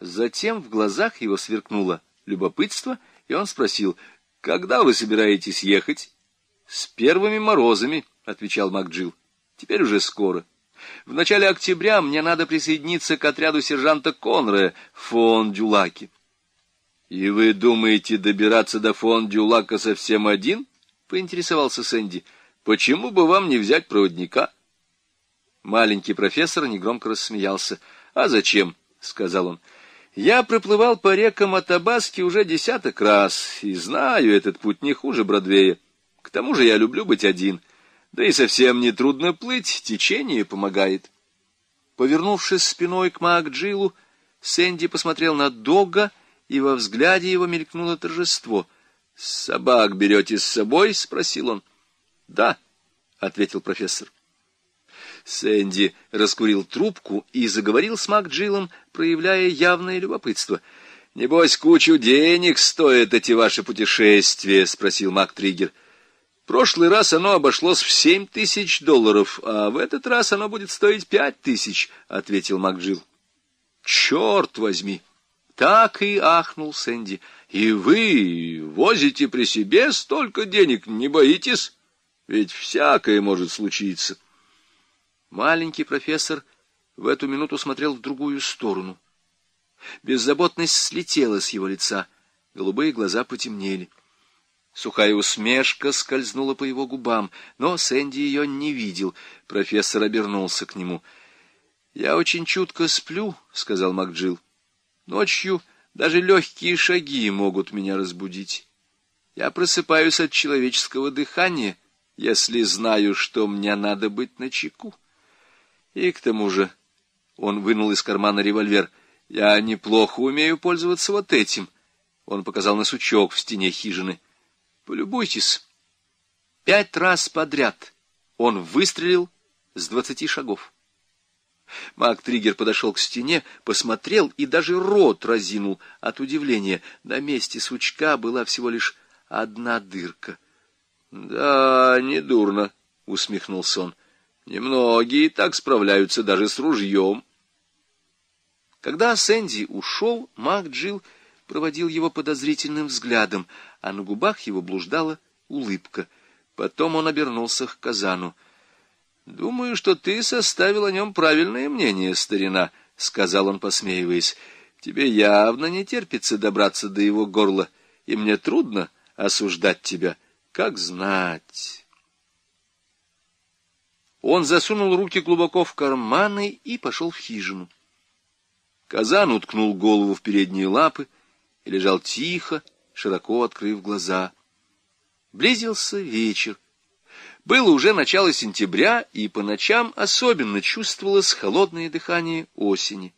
Затем в глазах его сверкнуло любопытство, и он спросил, «Когда вы собираетесь ехать?» «С первыми морозами», — отвечал МакДжилл. «Теперь уже скоро. В начале октября мне надо присоединиться к отряду сержанта Конре фон Дюлаки». «И вы думаете добираться до фон Дюлака совсем один?» — поинтересовался Сэнди. «Почему бы вам не взять проводника?» Маленький профессор негромко рассмеялся. «А зачем?» — сказал он. «Я проплывал по рекам Атабаски уже десяток раз, и знаю этот путь не хуже Бродвея. К тому же я люблю быть один. Да и совсем не трудно плыть, течение помогает». Повернувшись спиной к Макджилу, Сэнди посмотрел на Дога, и во взгляде его мелькнуло торжество. «Собак берете с собой?» — спросил он. «Да», — ответил профессор. Сэнди раскурил трубку и заговорил с Макджилом, проявляя явное любопытство. «Небось, кучу денег стоят эти ваши путешествия?» — спросил МакТриггер. «Прошлый раз оно обошлось в семь тысяч долларов, а в этот раз оно будет стоить пять тысяч», — ответил МакДжилл. «Черт возьми!» Так и ахнул Сэнди. «И вы возите при себе столько денег, не боитесь? Ведь всякое может случиться». Маленький профессор в эту минуту смотрел в другую сторону. Беззаботность слетела с его лица, голубые глаза потемнели. Сухая усмешка скользнула по его губам, но Сэнди ее не видел. Профессор обернулся к нему. «Я очень чутко сплю», — сказал Макджилл. «Ночью даже легкие шаги могут меня разбудить. Я просыпаюсь от человеческого дыхания, если знаю, что мне надо быть начеку. И к тому же он вынул из кармана револьвер. «Я неплохо умею пользоваться вот этим». Он показал на сучок в стене хижины. «Полюбуйтесь». Пять раз подряд он выстрелил с двадцати шагов. Мак Триггер подошел к стене, посмотрел и даже рот разинул от удивления. На месте сучка была всего лишь одна дырка. — Да, недурно, — усмехнулся он. Немногие так справляются даже с ружьем. Когда Сэнди ушел, Мак Джилл проводил его подозрительным взглядом, а на губах его блуждала улыбка. Потом он обернулся к Казану. — Думаю, что ты составил о нем правильное мнение, старина, — сказал он, посмеиваясь. — Тебе явно не терпится добраться до его горла, и мне трудно осуждать тебя. Как знать... Он засунул руки глубоко в карманы и пошел в хижину. Казан уткнул голову в передние лапы и лежал тихо, широко открыв глаза. Близился вечер. Было уже начало сентября, и по ночам особенно чувствовалось холодное дыхание осени.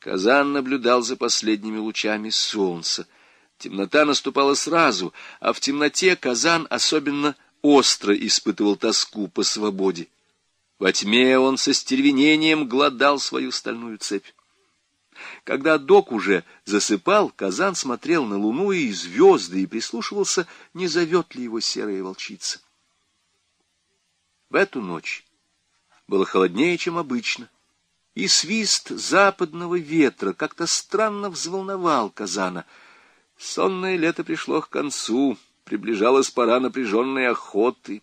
Казан наблюдал за последними лучами солнца. Темнота наступала сразу, а в темноте Казан особенно остро испытывал тоску по свободе. Во тьме он со стервенением глодал свою стальную цепь. Когда док уже засыпал, Казан смотрел на луну и звезды и прислушивался, не зовет ли его серая волчица. В эту ночь было холоднее, чем обычно, и свист западного ветра как-то странно взволновал Казана. Сонное лето пришло к концу, приближалась пора напряженной охоты.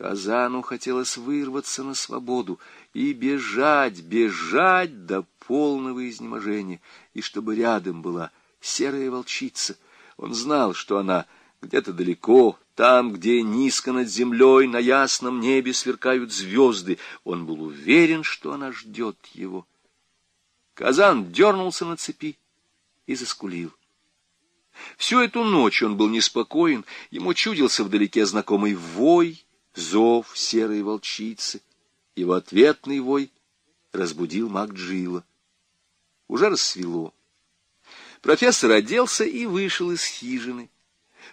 Казану хотелось вырваться на свободу и бежать, бежать до полного изнеможения, и чтобы рядом была серая волчица. Он знал, что она где-то далеко, там, где низко над землей на ясном небе сверкают звезды. Он был уверен, что она ждет его. Казан дернулся на цепи и заскулил. Всю эту ночь он был неспокоен, ему чудился вдалеке знакомый вой, зов серой волчицы, его ответный вой разбудил Макджилла. Уже рассвело. Профессор оделся и вышел из хижины.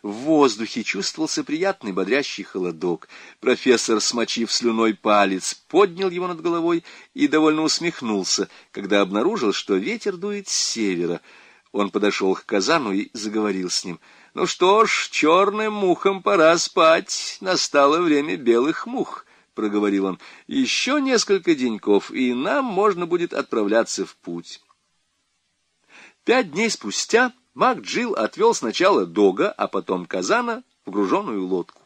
В воздухе чувствовался приятный бодрящий холодок. Профессор, смочив слюной палец, поднял его над головой и довольно усмехнулся, когда обнаружил, что ветер дует с севера. Он подошел к казану и заговорил с ним — ну что ж, черным мухам пора спать, настало время белых мух, — проговорил он. Еще несколько деньков, и нам можно будет отправляться в путь. Пять дней спустя Мак Джилл отвел сначала Дога, а потом Казана в груженую лодку.